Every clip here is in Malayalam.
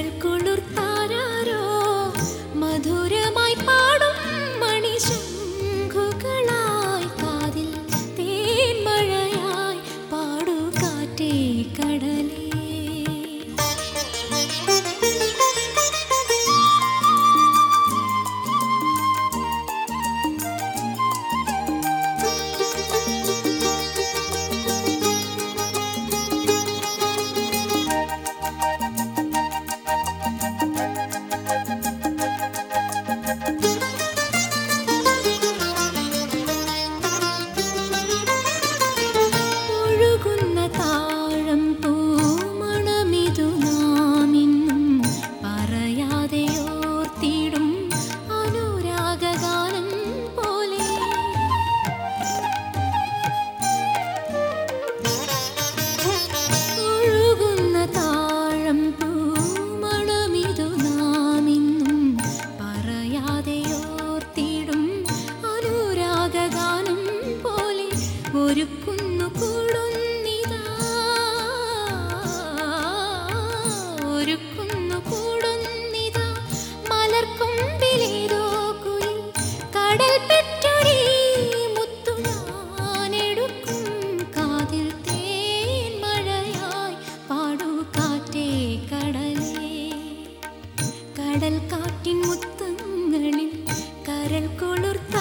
الكل കടൽ കാറ്റിൻ മുത്തങ്ങളിൽ കരൽ കൊളുർത്താരോ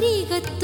りがとう。